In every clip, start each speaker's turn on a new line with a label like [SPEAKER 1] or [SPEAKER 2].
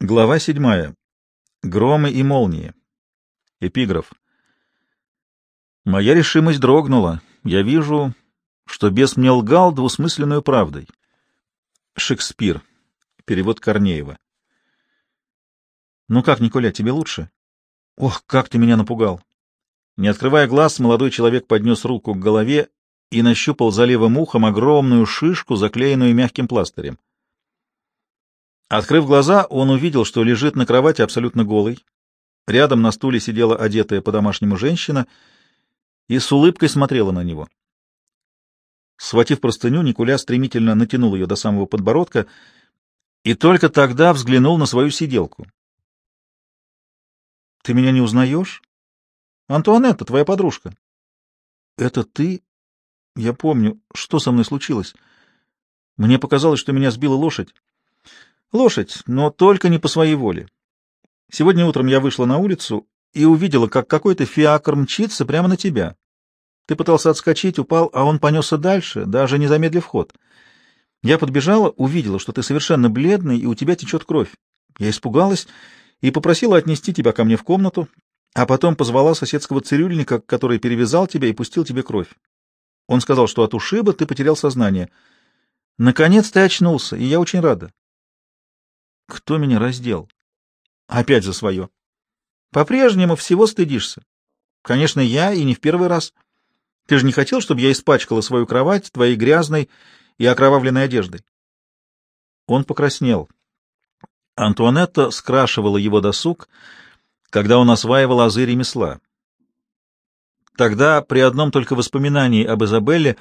[SPEAKER 1] Глава седьмая. Громы и молнии. Эпиграф. Моя решимость дрогнула. Я вижу, что бес мне лгал двусмысленную правдой. Шекспир. Перевод Корнеева. Ну как, Николя, тебе лучше? Ох, как ты меня напугал. Не открывая глаз, молодой человек поднес руку к голове и нащупал за левым ухом огромную шишку, заклеенную мягким пластырем. Открыв глаза, он увидел, что лежит на кровати абсолютно голый. Рядом на стуле сидела одетая по-домашнему женщина и с улыбкой смотрела на него. Схватив простыню, Никуля стремительно натянул ее до самого подбородка и только тогда взглянул на свою сиделку. — Ты меня не узнаешь? — Антуанетта, твоя подружка. — Это ты? Я помню. Что со мной случилось? Мне показалось, что меня сбила лошадь. Лошадь, но только не по своей воле. Сегодня утром я вышла на улицу и увидела, как какой-то фиакр мчится прямо на тебя. Ты пытался отскочить, упал, а он понесся дальше, даже не замедлив ход. Я подбежала, увидела, что ты совершенно бледный, и у тебя течет кровь. Я испугалась и попросила отнести тебя ко мне в комнату, а потом позвала соседского цирюльника, который перевязал тебя и пустил тебе кровь. Он сказал, что от ушиба ты потерял сознание. Наконец ты очнулся, и я очень рада. Кто меня раздел? Опять за свое. По-прежнему всего стыдишься. Конечно, я, и не в первый раз. Ты же не хотел, чтобы я испачкала свою кровать твоей грязной и окровавленной одеждой? Он покраснел. Антуанетта скрашивала его досуг, когда он осваивал азы ремесла. Тогда, при одном только воспоминании об Изабелле,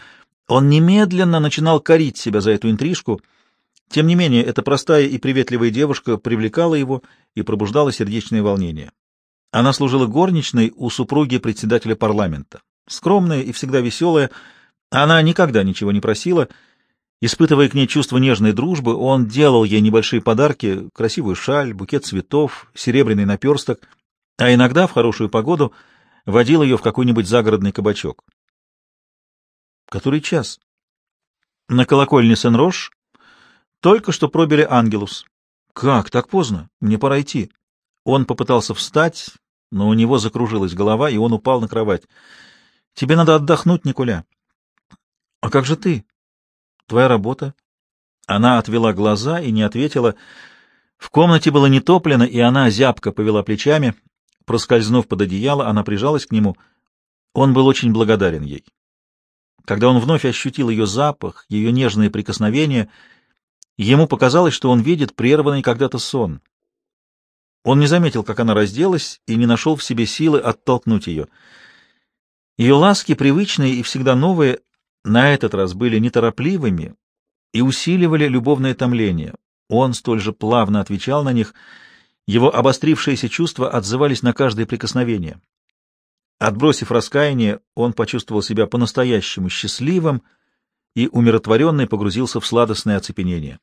[SPEAKER 1] он немедленно начинал корить себя за эту интрижку — тем не менее, эта простая и приветливая девушка привлекала его и пробуждала сердечное волнение. Она служила горничной у супруги председателя парламента. Скромная и всегда веселая, она никогда ничего не просила. Испытывая к ней чувство нежной дружбы, он делал ей небольшие подарки, красивую шаль, букет цветов, серебряный наперсток, а иногда, в хорошую погоду, водил ее в какой-нибудь загородный кабачок. Который час? На колокольне Сен-Рош только что пробили Ангелус. Как, так поздно? Мне пора идти. Он попытался встать, но у него закружилась голова, и он упал на кровать. Тебе надо отдохнуть, Николя. А как же ты? Твоя работа? Она отвела глаза и не ответила. В комнате было не топлено, и она зябко повела плечами. Проскользнув под одеяло, она прижалась к нему. Он был очень благодарен ей. Когда он вновь ощутил ее запах, ее нежные прикосновения — Ему показалось, что он видит прерванный когда-то сон. Он не заметил, как она разделась, и не нашел в себе силы оттолкнуть ее. Ее ласки, привычные и всегда новые, на этот раз были неторопливыми и усиливали любовное томление. Он столь же плавно отвечал на них, его обострившиеся чувства отзывались на каждое прикосновение. Отбросив раскаяние, он почувствовал себя по-настоящему счастливым и умиротворенный погрузился в сладостное оцепенение.